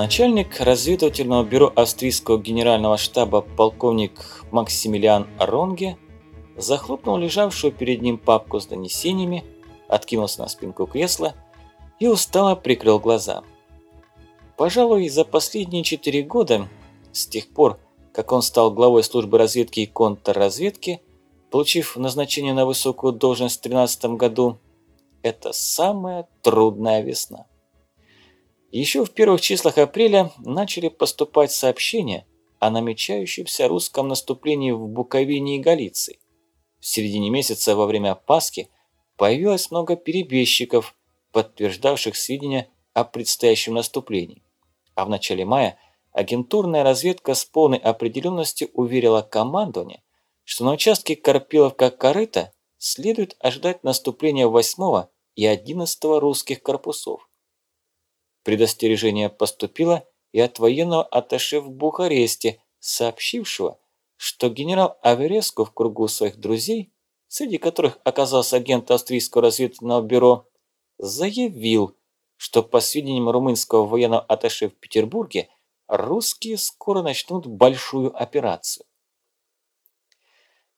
Начальник разведывательного бюро австрийского генерального штаба полковник Максимилиан Ронге захлопнул лежавшую перед ним папку с донесениями, откинулся на спинку кресла и устало прикрыл глаза. Пожалуй, за последние четыре года, с тех пор, как он стал главой службы разведки и контрразведки, получив назначение на высокую должность в 2013 году, это самая трудная весна. Еще в первых числах апреля начали поступать сообщения о намечающемся русском наступлении в Буковине и Галиции. В середине месяца во время Пасхи появилось много перебежчиков, подтверждавших сведения о предстоящем наступлении. А в начале мая агентурная разведка с полной определенностью уверила командование, что на участке Карпиловка-Корыта следует ожидать наступления 8 и 11 русских корпусов. Предостережение поступило и от военного атташе в Бухаресте, сообщившего, что генерал Авереску в кругу своих друзей, среди которых оказался агент австрийского разведывательного бюро, заявил, что по сведениям румынского военного атташе в Петербурге, русские скоро начнут большую операцию.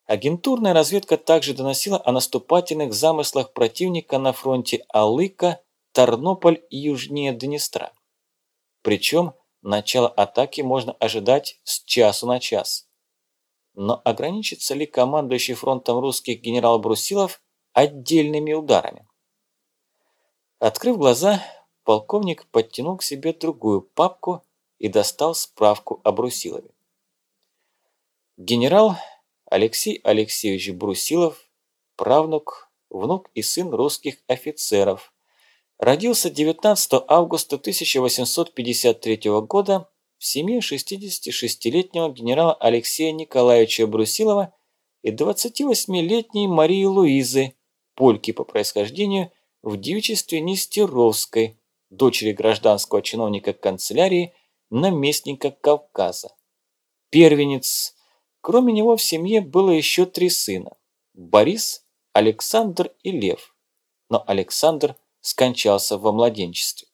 Агентурная разведка также доносила о наступательных замыслах противника на фронте Алыка Тарнополь южнее Днестра. Причем начало атаки можно ожидать с часу на час. Но ограничится ли командующий фронтом русских генерал Брусилов отдельными ударами? Открыв глаза, полковник подтянул к себе другую папку и достал справку о Брусилове. Генерал Алексей Алексеевич Брусилов, правнук, внук и сын русских офицеров, Родился 19 августа 1853 года в семье 66-летнего генерала Алексея Николаевича Брусилова и 28-летней Марии Луизы, польки по происхождению, в девичестве Нестеровской, дочери гражданского чиновника канцелярии, наместника Кавказа. Первенец. Кроме него в семье было еще три сына – Борис, Александр и Лев. Но Александр скончался во младенчестве.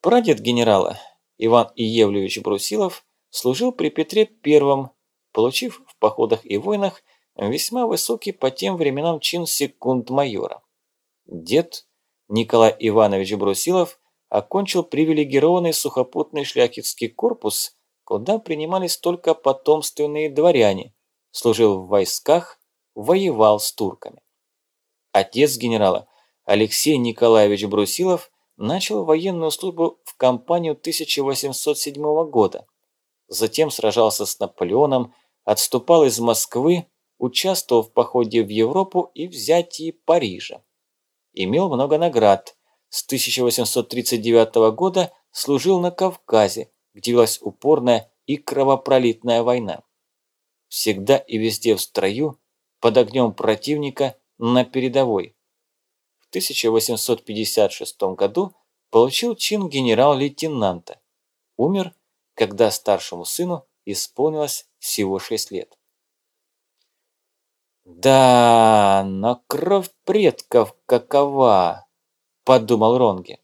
Прадед генерала Иван Иевлевич Брусилов служил при Петре I, получив в походах и войнах весьма высокий по тем временам чин секунд-майора. Дед Николай Иванович Брусилов окончил привилегированный сухопутный шляхетский корпус, куда принимались только потомственные дворяне, служил в войсках, воевал с турками. Отец генерала Алексей Николаевич Брусилов начал военную службу в кампанию 1807 года. Затем сражался с Наполеоном, отступал из Москвы, участвовал в походе в Европу и взятии Парижа. Имел много наград. С 1839 года служил на Кавказе, где велась упорная и кровопролитная война. Всегда и везде в строю, под огнем противника, на передовой. 1856 году получил чин генерал-лейтенанта. Умер, когда старшему сыну исполнилось всего 6 лет. «Да, но кровь предков какова!» – подумал Ронге.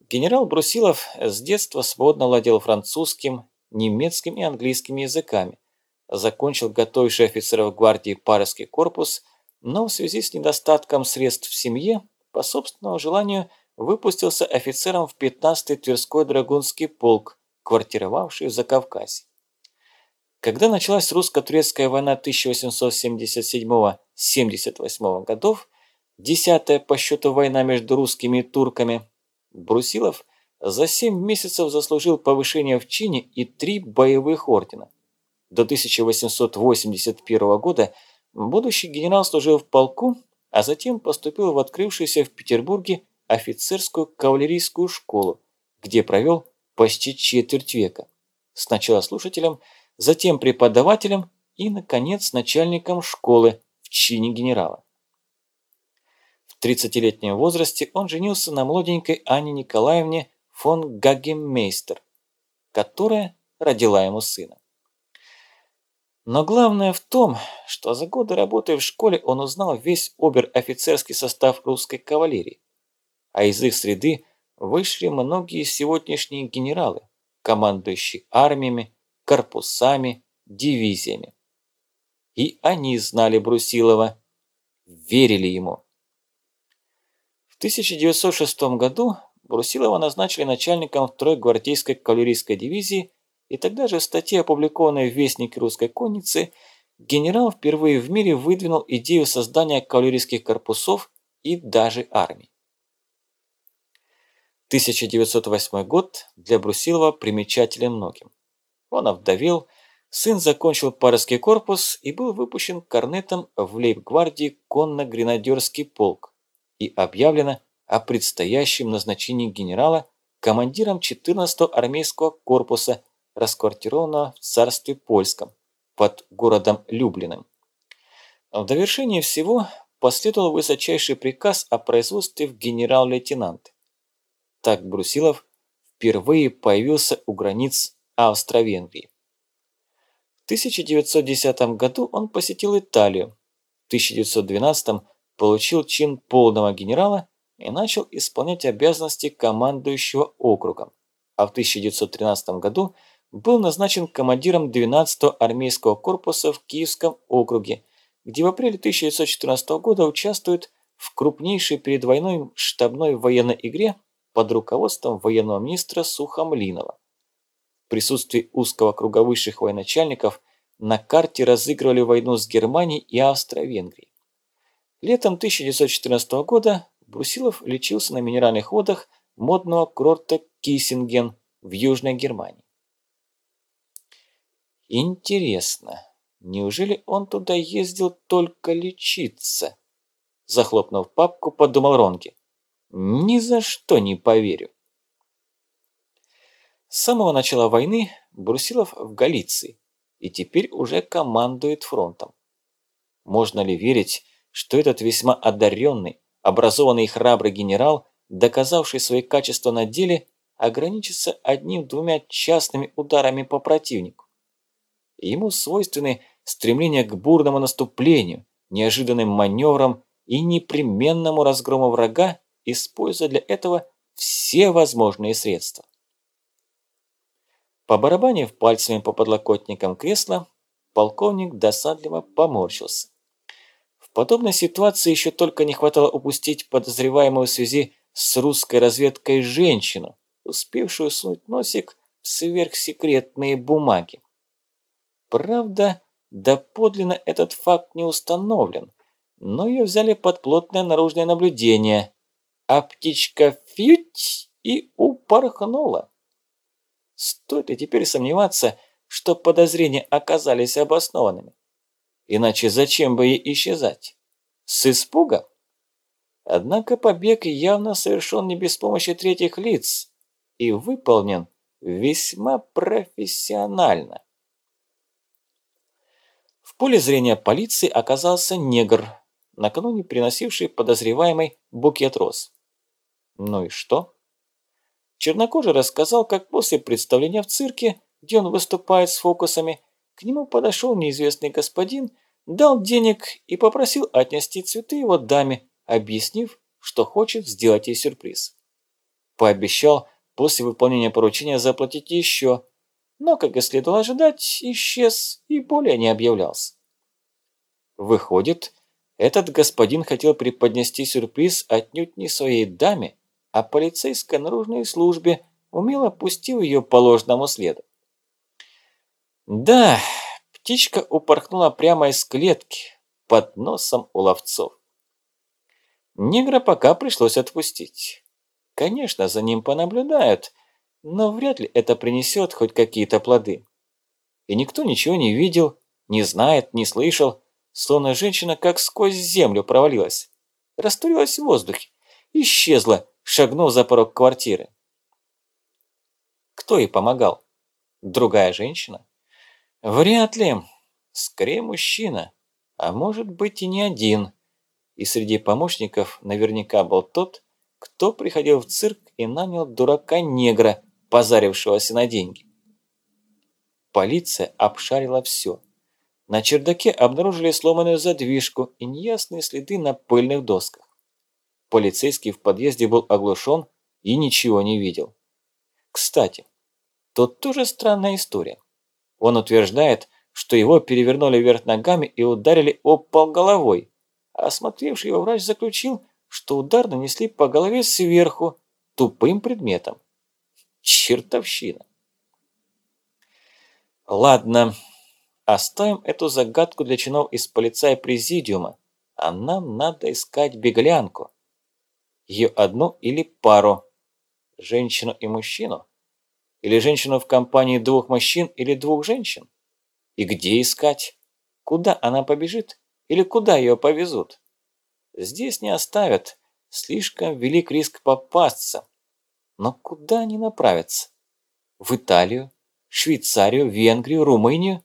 Генерал Брусилов с детства свободно владел французским, немецким и английским языками, закончил готовивший офицеров гвардии Парский корпус – но в связи с недостатком средств в семье, по собственному желанию, выпустился офицером в 15-й Тверской драгунский полк, квартировавший в Закавказье. Когда началась русско-турецкая война 1877-78 годов, десятая по счету война между русскими и турками, Брусилов за 7 месяцев заслужил повышение в чине и три боевых ордена. До 1881 года – Будущий генерал служил в полку, а затем поступил в открывшуюся в Петербурге офицерскую кавалерийскую школу, где провел почти четверть века. Сначала слушателем, затем преподавателем и, наконец, начальником школы в чине генерала. В 30-летнем возрасте он женился на молоденькой Анне Николаевне фон Гагеммейстер, которая родила ему сына. Но главное в том, что за годы работы в школе он узнал весь обер-офицерский состав русской кавалерии, а из их среды вышли многие сегодняшние генералы, командующие армиями, корпусами, дивизиями. И они знали Брусилова, верили ему. В 1906 году Брусилова назначили начальником второй гвардейской кавалерийской дивизии, и тогда же в статье, опубликованной в Вестнике русской конницы, генерал впервые в мире выдвинул идею создания кавалерийских корпусов и даже армий. 1908 год для Брусилова примечателен многим. Он овдовел, сын закончил парский корпус и был выпущен корнетом в лейб-гвардии конно-гренадерский полк и объявлено о предстоящем назначении генерала командиром 14-го армейского корпуса, расквартированного в царстве польском, под городом Люблиным. В довершение всего последовал высочайший приказ о производстве в генерал-лейтенанты. Так Брусилов впервые появился у границ Австро-Венгрии. В 1910 году он посетил Италию, в 1912 получил чин полного генерала и начал исполнять обязанности командующего округом, а в 1913 году был назначен командиром 12-го армейского корпуса в Киевском округе, где в апреле 1914 года участвует в крупнейшей перед войной штабной военной игре под руководством военного министра Сухомлинова. В присутствии узкого круга высших военачальников на карте разыгрывали войну с Германией и Австро-Венгрией. Летом 1914 года Брусилов лечился на минеральных водах модного курорта Киссинген в Южной Германии. Интересно, неужели он туда ездил только лечиться? Захлопнув папку, подумал Ронки. Ни за что не поверю. С самого начала войны Брусилов в Галиции и теперь уже командует фронтом. Можно ли верить, что этот весьма одаренный, образованный и храбрый генерал, доказавший свои качества на деле, ограничится одним-двумя частными ударами по противнику. Ему свойственны стремление к бурному наступлению, неожиданным маневрам и непременному разгрому врага, используя для этого все возможные средства. По барабанив пальцами по подлокотникам кресла, полковник досадливо поморщился подобной ситуации еще только не хватало упустить подозреваемую в связи с русской разведкой женщину, успевшую сунуть носик в сверхсекретные бумаги. Правда, доподлинно этот факт не установлен, но ее взяли под плотное наружное наблюдение, а птичка фють и упорхнула. Стоит ли теперь сомневаться, что подозрения оказались обоснованными? Иначе зачем бы ей исчезать? С испуга? Однако побег явно совершен не без помощи третьих лиц и выполнен весьма профессионально. Поле зрения полиции оказался негр, накануне приносивший подозреваемый букет роз. Ну и что? Чернокожий рассказал, как после представления в цирке, где он выступает с фокусами, к нему подошел неизвестный господин дал денег и попросил отнести цветы его даме, объяснив, что хочет сделать ей сюрприз. Пообещал после выполнения поручения заплатить еще, но, как и следовало ожидать, исчез и более не объявлялся. Выходит, этот господин хотел преподнести сюрприз отнюдь не своей даме, а полицейской наружной службе, умело пустил ее по ложному следу. Да, Птичка упорхнула прямо из клетки, под носом у ловцов. Негра пока пришлось отпустить. Конечно, за ним понаблюдают, но вряд ли это принесет хоть какие-то плоды. И никто ничего не видел, не знает, не слышал, словно женщина как сквозь землю провалилась. Растворилась в воздухе, исчезла, шагнув за порог квартиры. Кто ей помогал? Другая женщина? Вряд ли. Скорее мужчина. А может быть и не один. И среди помощников наверняка был тот, кто приходил в цирк и нанял дурака-негра, позарившегося на деньги. Полиция обшарила все. На чердаке обнаружили сломанную задвижку и неясные следы на пыльных досках. Полицейский в подъезде был оглушен, и ничего не видел. Кстати, тут тоже странная история. Он утверждает, что его перевернули вверх ногами и ударили об пол головой, а осмотревший его врач заключил, что удар нанесли по голове сверху, тупым предметом. Чертовщина. Ладно, оставим эту загадку для чинов из полицая президиума, а нам надо искать беглянку. Ее одну или пару, женщину и мужчину, или женщину в компании двух мужчин или двух женщин. И где искать? Куда она побежит? Или куда ее повезут? Здесь не оставят, слишком велик риск попасться. Но куда они направятся? В Италию, Швейцарию, Венгрию, Румынию?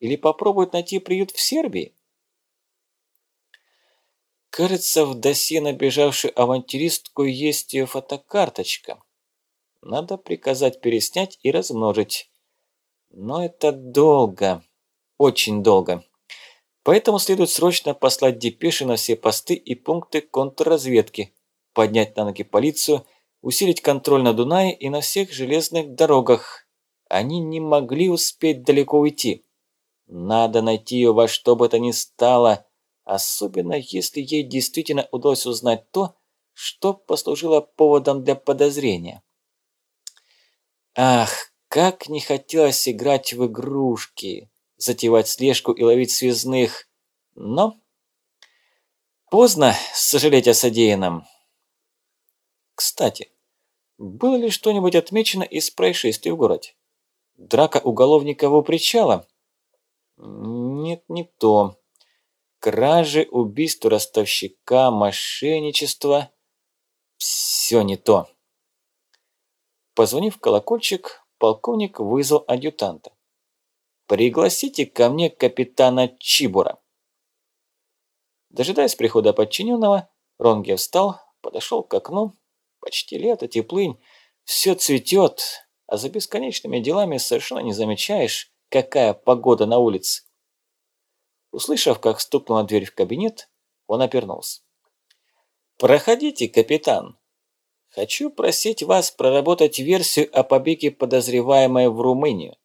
Или попробуют найти приют в Сербии? Кажется, в досье на бежавшую авантюристку есть ее фотокарточка. Надо приказать переснять и размножить. Но это долго, очень долго. Поэтому следует срочно послать депеши на все посты и пункты контрразведки, поднять на ноги полицию, усилить контроль на Дунае и на всех железных дорогах. Они не могли успеть далеко уйти. Надо найти ее во что бы то ни стало, особенно если ей действительно удалось узнать то, что послужило поводом для подозрения. Ах, как не хотелось играть в игрушки, затевать слежку и ловить связных, но поздно сожалеть о содеянном. Кстати, было ли что-нибудь отмечено из происшествий в городе? Драка уголовников у причала? Нет, не то. Кражи, убийство ростовщика, мошенничество. Все не то. Позвонив в колокольчик, полковник вызвал адъютанта. «Пригласите ко мне капитана Чибура». Дожидаясь прихода подчиненного, Ронге встал, подошел к окну. Почти лето, теплынь, все цветет, а за бесконечными делами совершенно не замечаешь, какая погода на улице. Услышав, как стукнула дверь в кабинет, он обернулся. «Проходите, капитан. Хочу просить вас проработать версию о побеге подозреваемой в Румынию.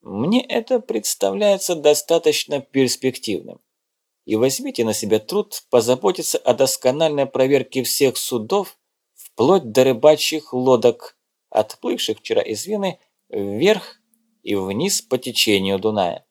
Мне это представляется достаточно перспективным. И возьмите на себя труд позаботиться о доскональной проверке всех судов, вплоть до рыбачьих лодок, отплывших вчера из Вены вверх и вниз по течению Дуная.